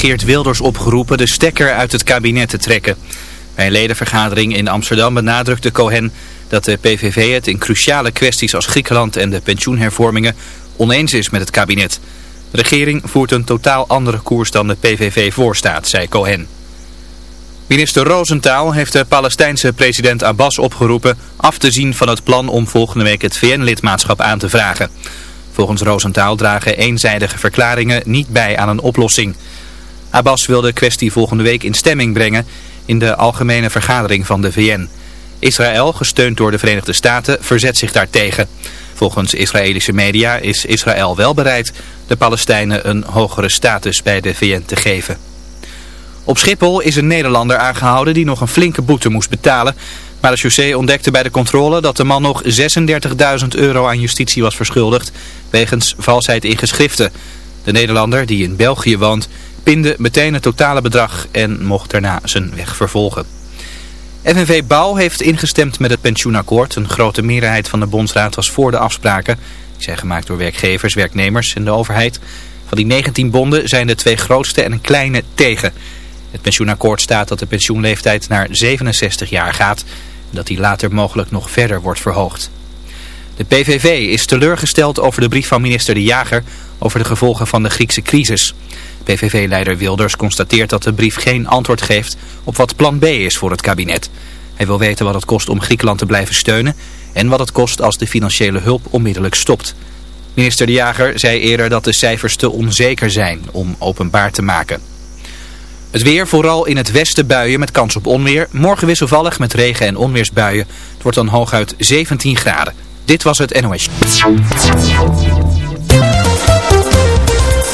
Geert Wilders opgeroepen de stekker uit het kabinet te trekken. Bij een ledenvergadering in Amsterdam benadrukte Cohen dat de PVV het in cruciale kwesties als Griekenland en de pensioenhervormingen oneens is met het kabinet. De regering voert een totaal andere koers dan de PVV voorstaat, zei Cohen. Minister Rosenthal heeft de Palestijnse president Abbas opgeroepen af te zien van het plan om volgende week het VN-lidmaatschap aan te vragen. Volgens Rosenthal dragen eenzijdige verklaringen niet bij aan een oplossing. Abbas wil de kwestie volgende week in stemming brengen in de algemene vergadering van de VN. Israël, gesteund door de Verenigde Staten, verzet zich daartegen. Volgens Israëlische media is Israël wel bereid de Palestijnen een hogere status bij de VN te geven. Op Schiphol is een Nederlander aangehouden die nog een flinke boete moest betalen. Maar de chaussee ontdekte bij de controle dat de man nog 36.000 euro aan justitie was verschuldigd wegens valsheid in geschriften. De Nederlander, die in België woont, pinde meteen het totale bedrag en mocht daarna zijn weg vervolgen. FNV Bouw heeft ingestemd met het pensioenakkoord. Een grote meerderheid van de bondsraad was voor de afspraken. Die zijn gemaakt door werkgevers, werknemers en de overheid. Van die 19 bonden zijn de twee grootste en een kleine tegen. Het pensioenakkoord staat dat de pensioenleeftijd naar 67 jaar gaat. En dat die later mogelijk nog verder wordt verhoogd. De PVV is teleurgesteld over de brief van minister De Jager over de gevolgen van de Griekse crisis. PVV-leider Wilders constateert dat de brief geen antwoord geeft op wat plan B is voor het kabinet. Hij wil weten wat het kost om Griekenland te blijven steunen en wat het kost als de financiële hulp onmiddellijk stopt. Minister De Jager zei eerder dat de cijfers te onzeker zijn om openbaar te maken. Het weer, vooral in het westen buien met kans op onweer. Morgen wisselvallig met regen- en onweersbuien. Het wordt dan hooguit 17 graden. Dit was het NOS.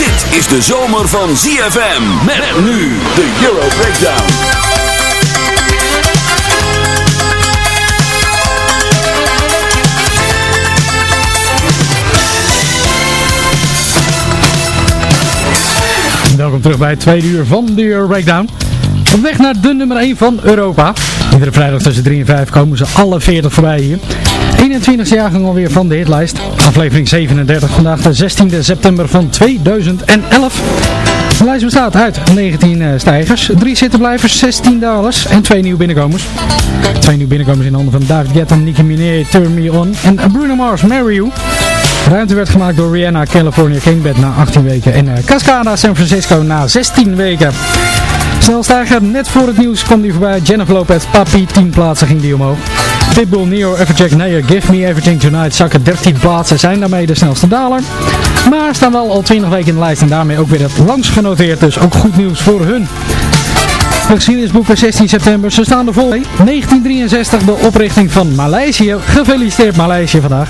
Dit is de zomer van ZFM. Met nu de Euro Breakdown. Welkom terug bij het tweede uur van de Breakdown. Op weg naar de nummer 1 van Europa. Iedere vrijdag tussen 3 en 5 komen ze alle 40 voorbij hier. 21e jaargang alweer van de hitlijst. Aflevering 37, vandaag de 16e september van 2011. De lijst bestaat uit 19 eh, stijgers, 3 zittenblijvers, 16 dalers en 2 nieuwe binnenkomers. Twee nieuwe binnenkomers in handen van David Guetta, Nicki Minaj, Turn Me On en Bruno Mars, Marry You. Ruimte werd gemaakt door Rihanna, California Kingbed na 18 weken en eh, Cascada, San Francisco na 16 weken. Snelstijger, net voor het nieuws kwam die voorbij. Jennifer Lopez, Papi, 10 plaatsen ging die omhoog. Pitbull, Neo, Everjack, Nayer, Give Me Everything Tonight zakken 13 plaatsen, zijn daarmee de snelste daler. Maar staan wel al 20 weken in de lijst en daarmee ook weer het langst genoteerd, dus ook goed nieuws voor hun. De geschiedenisboeken 16 september, ze staan er vol. 1963 de oprichting van Maleisië. Gefeliciteerd Maleisië vandaag.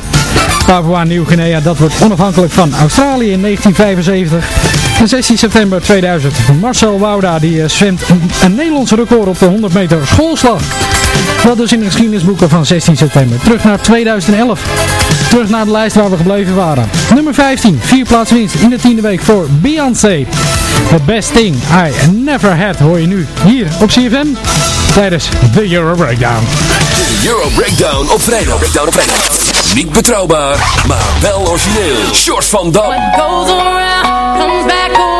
Papua Nieuw-Guinea, dat wordt onafhankelijk van Australië in 1975. En 16 september 2000, Marcel Wouda die eh, zwemt een Nederlands record op de 100 meter schoolslag. Dat is in de geschiedenisboeken van 16 september. Terug naar 2011. Terug naar de lijst waar we gebleven waren. Nummer 15, vier plaats winst in de tiende week voor Beyoncé. The best thing I never had hoor je nu hier op CFM tijdens the Euro Breakdown. The Euro Breakdown op vrijdag. Breakdown op vrijdag. Niet betrouwbaar, maar wel origineel. Shorts van Dam. Goes around.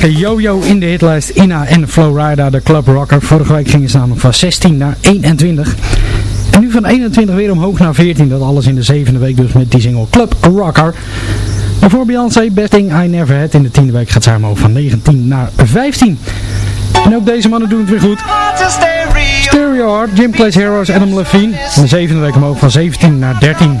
Jojo in de hitlijst. Ina en Flowrider, de Club Rocker. Vorige week gingen ze namelijk van 16 naar 21. En nu van 21 weer omhoog naar 14. Dat alles in de zevende week dus met die single Club Rocker. En voor Beyoncé, Best Thing I Never Had. In de tiende week gaat zij omhoog van 19 naar 15. En ook deze mannen doen het weer goed. Stereo Heart, Jim Clay's Heroes, Adam Levine. In de zevende week omhoog van 17 naar 13.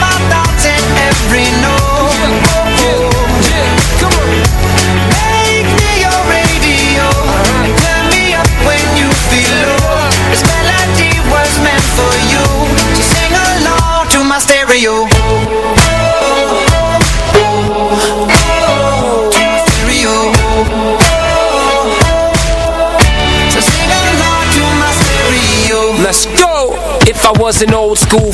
I was an old school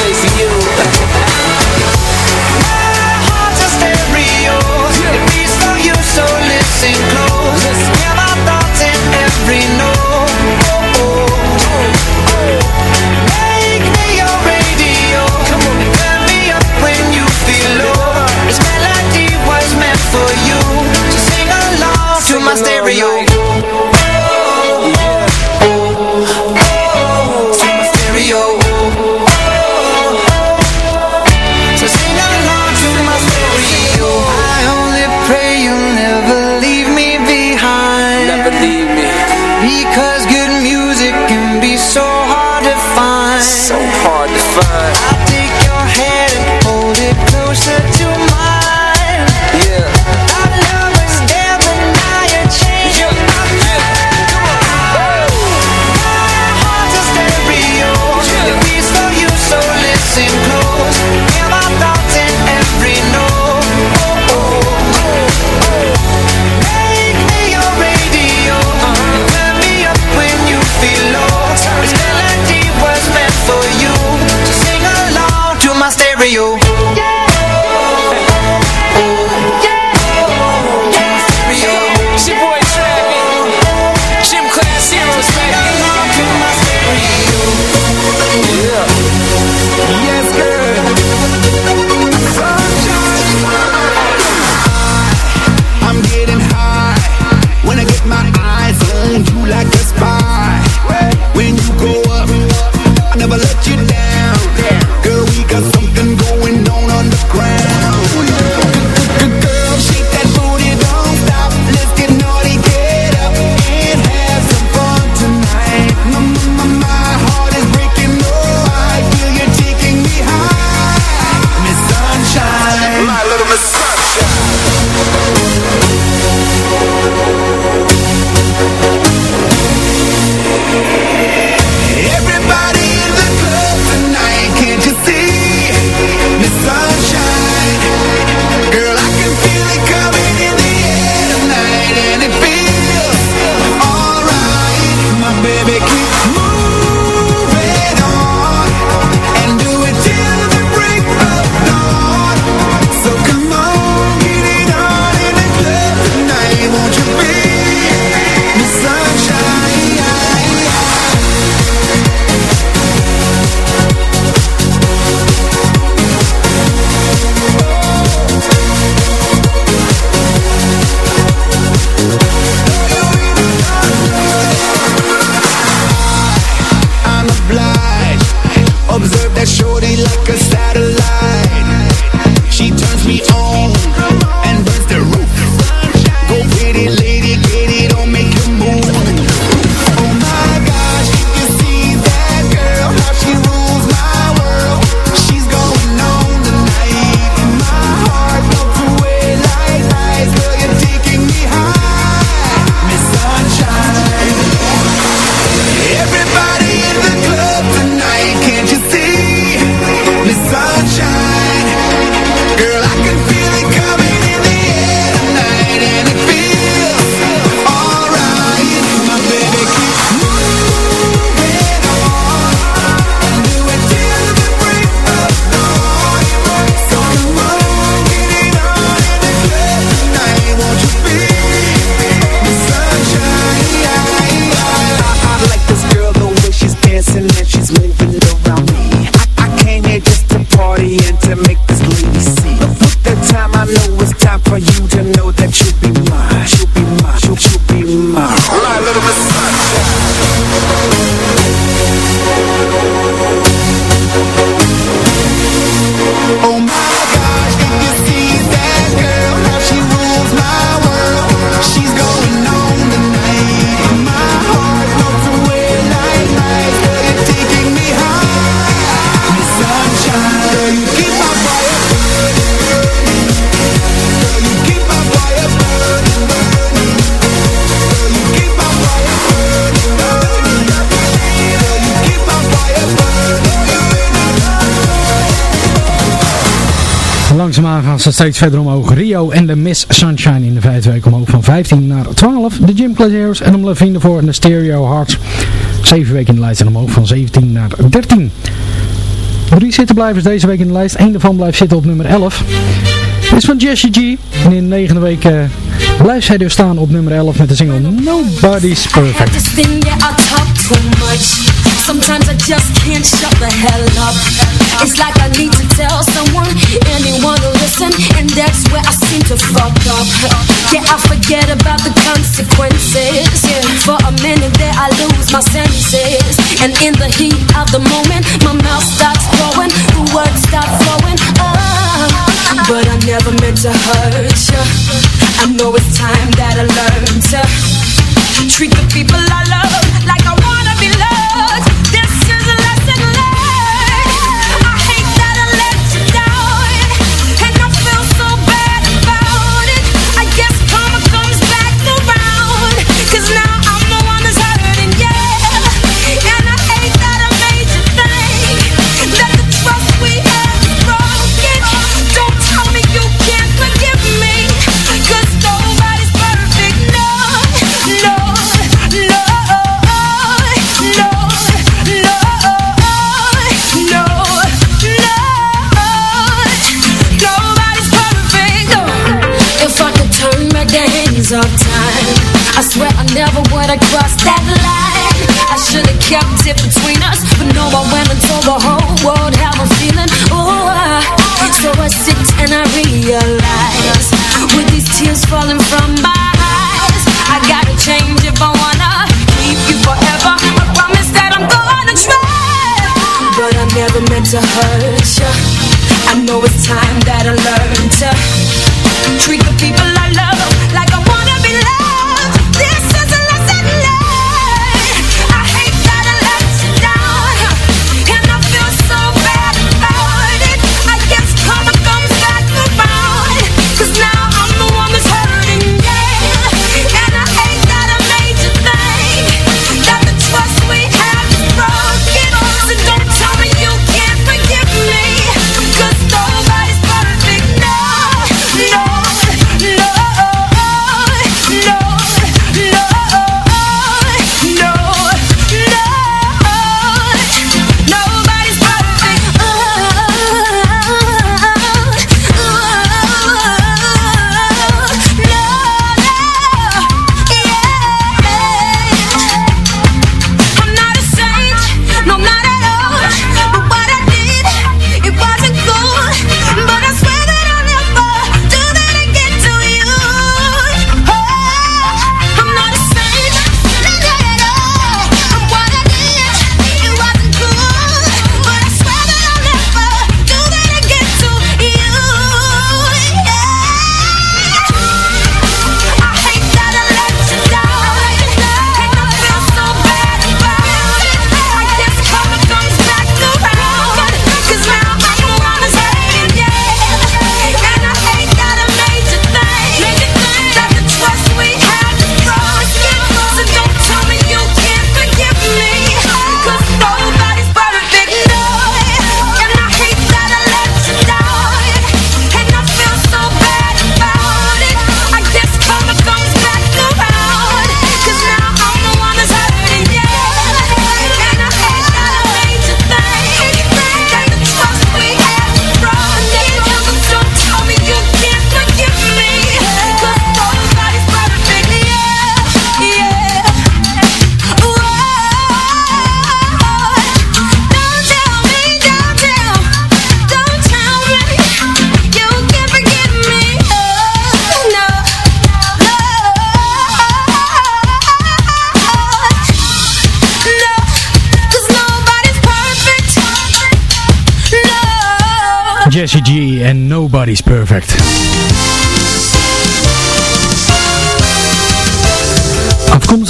place for you. steeds verder omhoog. Rio en de Miss Sunshine in de vijfde week omhoog van 15 naar 12. De Jim Clazeros en om Levine ervoor en de Stereo Hearts. Zeven weken in de lijst en omhoog van 17 naar 13. Drie zittenblijvers deze week in de lijst. Eén daarvan blijft zitten op nummer 11. Dit is van Jessie G. En in de negende week eh, blijft zij dus staan op nummer 11 met de single Nobody's Perfect. It's like I need to tell someone, anyone to listen, and that's where I seem to fuck up. Yeah, I forget about the consequences. For a minute there, I lose my senses, and in the heat of the moment, my mouth starts growing, the words start flowing. Oh, but I never meant to hurt you. I know it's time that I learned to treat the people I love like I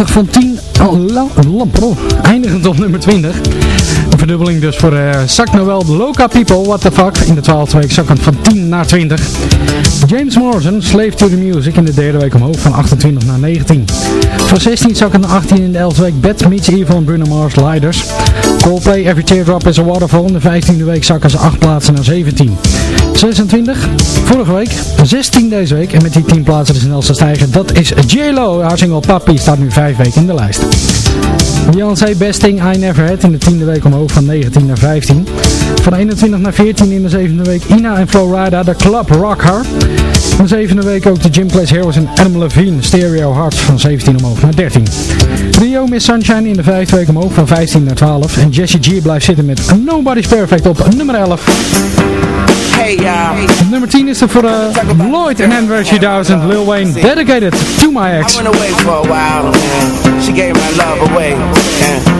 klaatstuk van 10 oh, eindigend op nummer 20. Een verdubbeling dus voor eh, uh, Zak Noel, Loca People, What The Fuck. In de twaalfde week zakken van 10 naar 20. James Morrison, Slave To The Music. In de derde week omhoog van 28 naar 19. Van 16 zakken naar 18 in de elfde week. Bad Meets Evil en Bruno Mars, Leiders. Coldplay, Every Teardrop Is A Waterfall. In de vijftiende week zakken ze 8 plaatsen naar 17. 26, vorige week. 16 deze week. En met die 10 plaatsen de snelste stijger. Dat is J-Lo. Haar single Papi staat nu 5 weken in de lijst. Beyoncé, Best Thing I Never Had. In de tiende week omhoog van 19 naar 15. Van 21 naar 14 in de zevende week Ina en Florida, de Club Rock Her. In de zevende week ook de Gym Class Heroes en Adam Levine, Stereo Hearts van 17 omhoog naar 13. Rio Miss Sunshine in de vijfde week omhoog van 15 naar 12. En Jessie G blijft zitten met Nobody's Perfect op nummer 11. Hey, uh, nummer 10 is er voor uh, Lloyd en Andrew 2000, Lil Wayne, Dedicated to My Ex. I went away for a while, she gave my love away.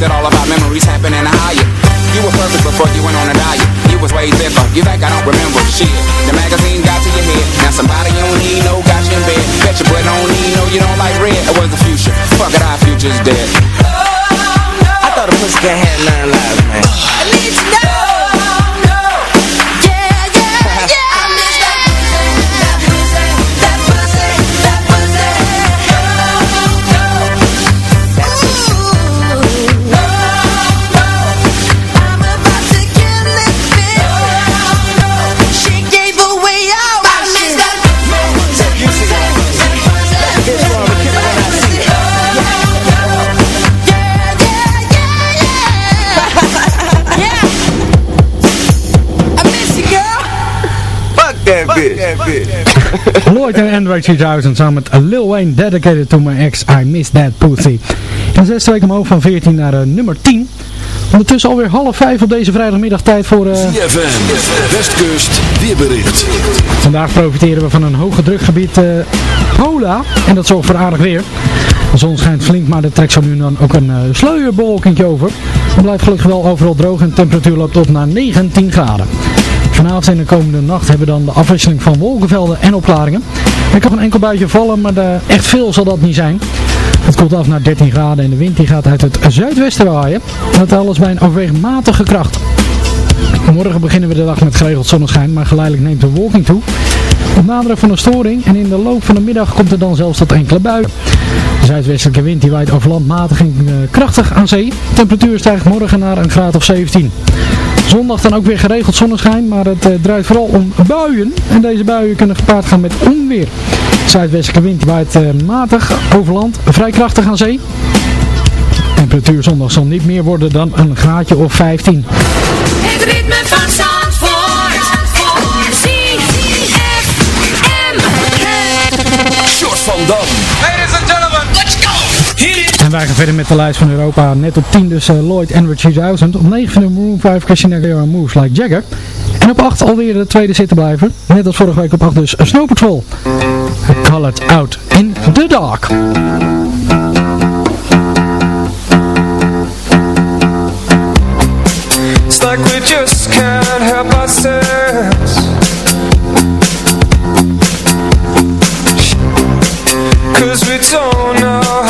That all of our memories happen in a higher. You were perfect before you went on a diet. You was way thicker. You think I don't remember shit? The magazine got to your head. Now somebody you don't need no got you in bed. Bet your boy don't need no you don't like red. It was the future. Fuck it, our future's dead. Oh, I thought a pussy cat had nine lives, man. I need to Lloyd en Android 3000 samen met Lil Wayne Dedicated to my ex I Miss That Pussy. In zesde week omhoog van 14 naar uh, nummer 10. Ondertussen alweer half vijf op deze vrijdagmiddag tijd voor... Uh... CFM, Westkust, weerbericht. Vandaag profiteren we van een hoge drukgebied uh, Pola. En dat zorgt voor aardig weer. De zon schijnt flink, maar er trekt zo nu dan ook een uh, over. Het blijft gelukkig wel overal droog en de temperatuur loopt op naar 19 graden. Vanavond en de komende nacht hebben we dan de afwisseling van wolkenvelden en opklaringen. Er kan een enkel buitje vallen, maar echt veel zal dat niet zijn. Het koelt af naar 13 graden en de wind die gaat uit het zuidwesten waaien. Dat alles bij een overwegend matige kracht. Morgen beginnen we de dag met geregeld zonneschijn, maar geleidelijk neemt de wolking toe. Op nadruk van een storing en in de loop van de middag komt er dan zelfs tot enkele buien. De zuidwestelijke wind die waait over land matig en uh, krachtig aan zee. De temperatuur stijgt morgen naar een graad of 17. Zondag dan ook weer geregeld zonneschijn, maar het uh, draait vooral om buien. En deze buien kunnen gepaard gaan met onweer. Zuidwestelijke wind waait uh, matig over land, vrij krachtig aan zee. Temperatuur zondag zal niet meer worden dan een graadje of 15. Het ritme van Zandvoort. Short van Dam. Ladies and gentlemen, let's go! En wij gaan verder met de lijst van Europa. Net op 10 dus uh, Lloyd Andrew 2000. Op 9 van de Maroon 5 Christina Aguilera Moves Like Jagger. En op 8 alweer de tweede zitten blijven. Net als vorige week op 8 dus Snow Patrol. Call it out in the dark. Like we just can't help ourselves. Cause we don't know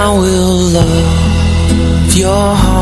I will love your heart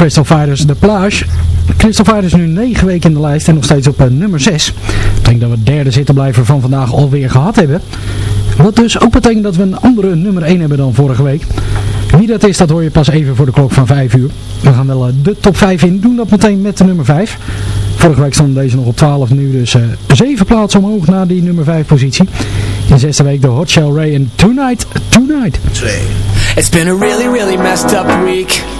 Crystal Fighters de plage. Crystal Fighters nu 9 weken in de lijst en nog steeds op eh, nummer 6. Ik denk dat we het derde zittenblijver van vandaag alweer gehad hebben. Wat dus ook betekent dat we een andere nummer 1 hebben dan vorige week. Wie dat is, dat hoor je pas even voor de klok van 5 uur. We gaan wel eh, de top 5 in. Doen dat meteen met de nummer 5. Vorige week stond deze nog op 12, nu dus eh 7 plaatsen omhoog naar die nummer 5 positie. In de zesde week de Hot Shell Ray en Tonight, Tonight. It's been a really, really messed up week.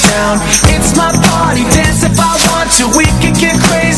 down. It's my party, dance if I want to. We can get crazy,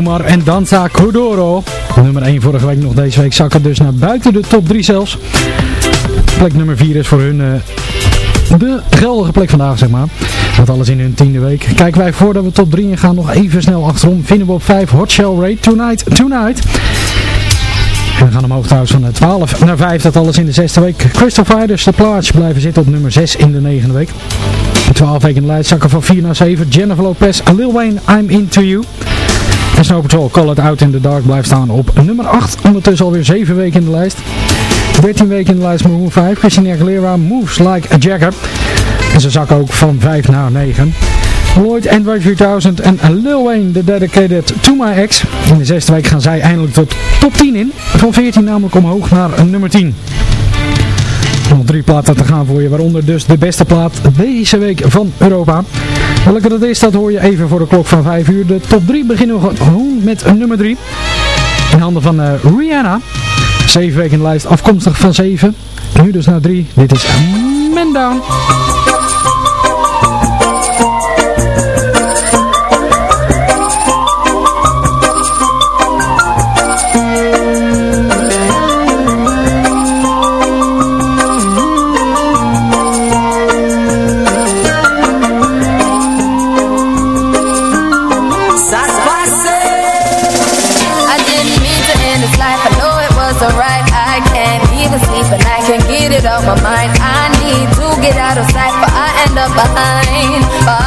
Omar en Danza Kuduro. Nummer 1 vorige week nog deze week zakken dus naar buiten de top 3 zelfs. Plek nummer 4 is voor hun eh, de geldige plek vandaag zeg maar. Dat alles in hun tiende week. Kijken wij voordat we top 3 in gaan nog even snel achterom. Vinden we op 5 Hot Shell Raid Tonight Tonight. We gaan omhoog trouwens van 12 naar 5. Dat alles in de zesde week. Crystal Fighters, de plaats blijven zitten op nummer 6 in de negende week. 12 weken in de lijst zakken van 4 naar 7. Jennifer Lopez, Lil Wayne, I'm Into You. En Snow Patrol, Call It Out in the Dark blijft staan op nummer 8. Ondertussen alweer 7 weken in de lijst. 13 weken in de lijst Maroon 5. Christina Aguilera, Moves Like a Jagger. En ze zakken ook van 5 naar 9. Lloyd Android 4000 en Lil Wayne, The Dedicated to My Ex. In de zesde week gaan zij eindelijk tot top 10 in. Van 14 namelijk omhoog naar nummer 10. Nog drie platen te gaan voor je, waaronder dus de beste plaat deze week van Europa. Welke dat is, dat hoor je even voor de klok van 5 uur. De top 3 beginnen we met nummer 3. In handen van eh, Rihanna. 7 weken in de lijst, afkomstig van 7. Nu dus naar 3. Dit is Man Down. Off my mind. I need to get out of sight, but I end up behind bars.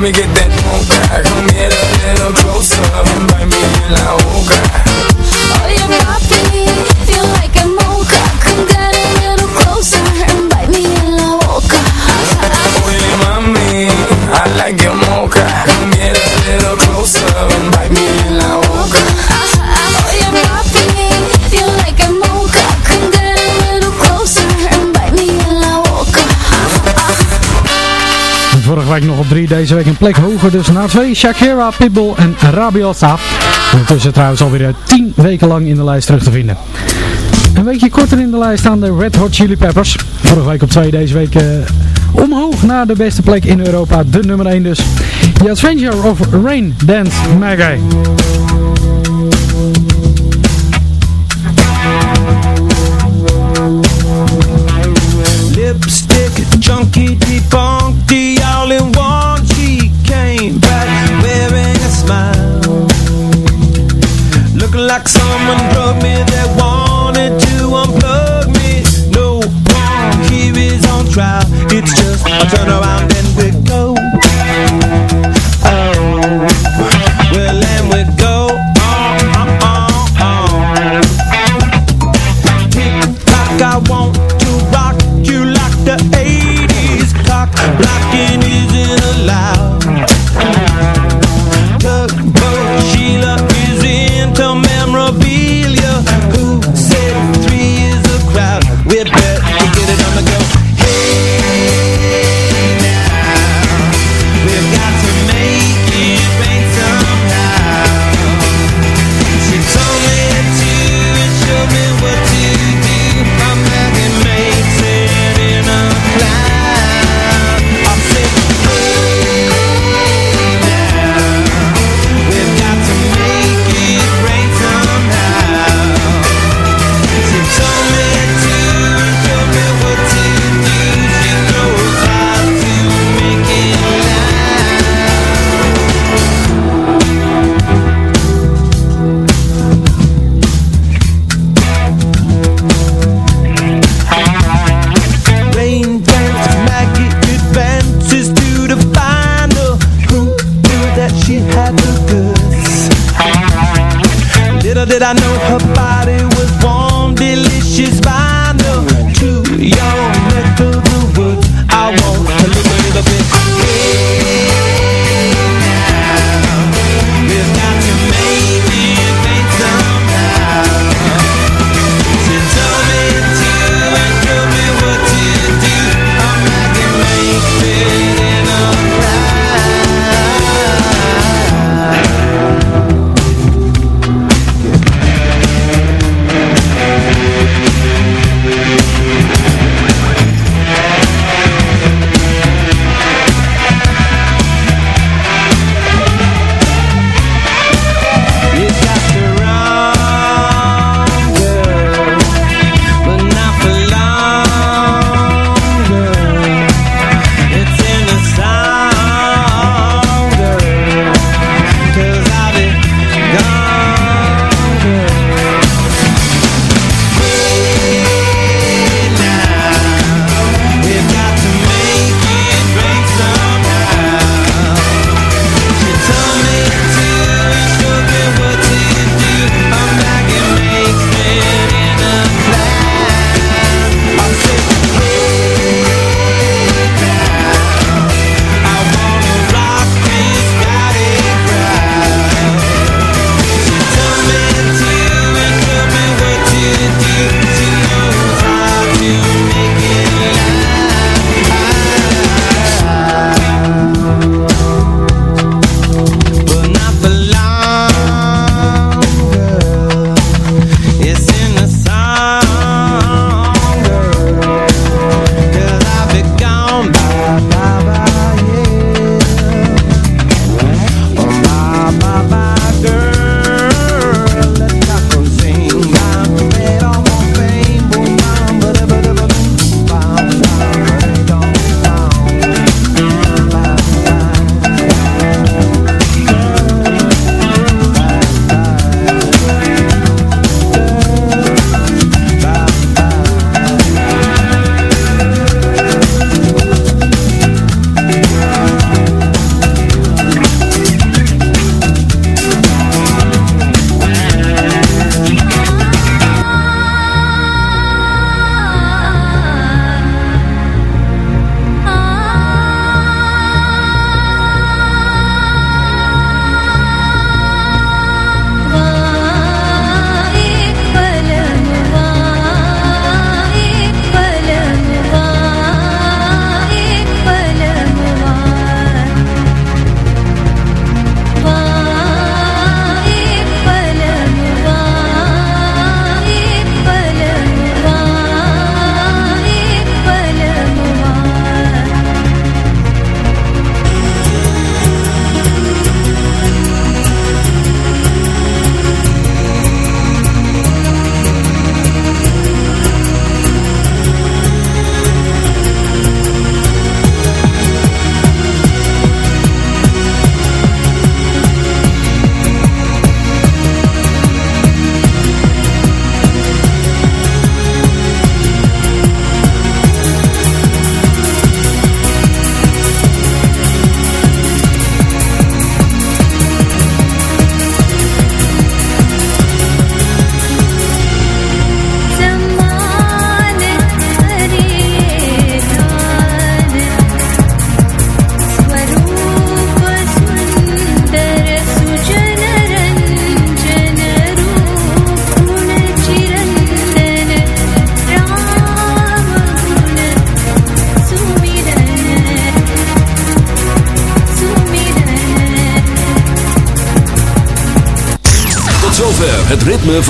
Let me get down. 3 deze week een plek hoger, dus naar 2. Shakira, Pitbull en Rabiota. Ondertussen trouwens alweer 10 weken lang in de lijst terug te vinden. Een weekje korter in de lijst staan de Red Hot Chili Peppers. Vorige week op 2, deze week eh, omhoog naar de beste plek in Europa. De nummer 1 dus. The Adventure of Rain Dance Maggie.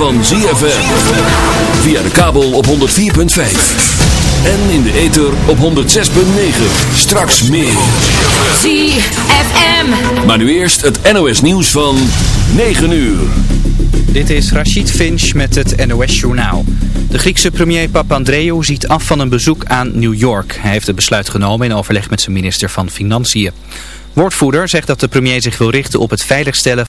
Van ZFM. Via de kabel op 104.5. En in de ether op 106.9. Straks meer. ZFM. Maar nu eerst het NOS nieuws van 9 uur. Dit is Rachid Finch met het NOS Journaal. De Griekse premier Papandreou ziet af van een bezoek aan New York. Hij heeft het besluit genomen in overleg met zijn minister van Financiën. Woordvoerder zegt dat de premier zich wil richten op het veiligstellen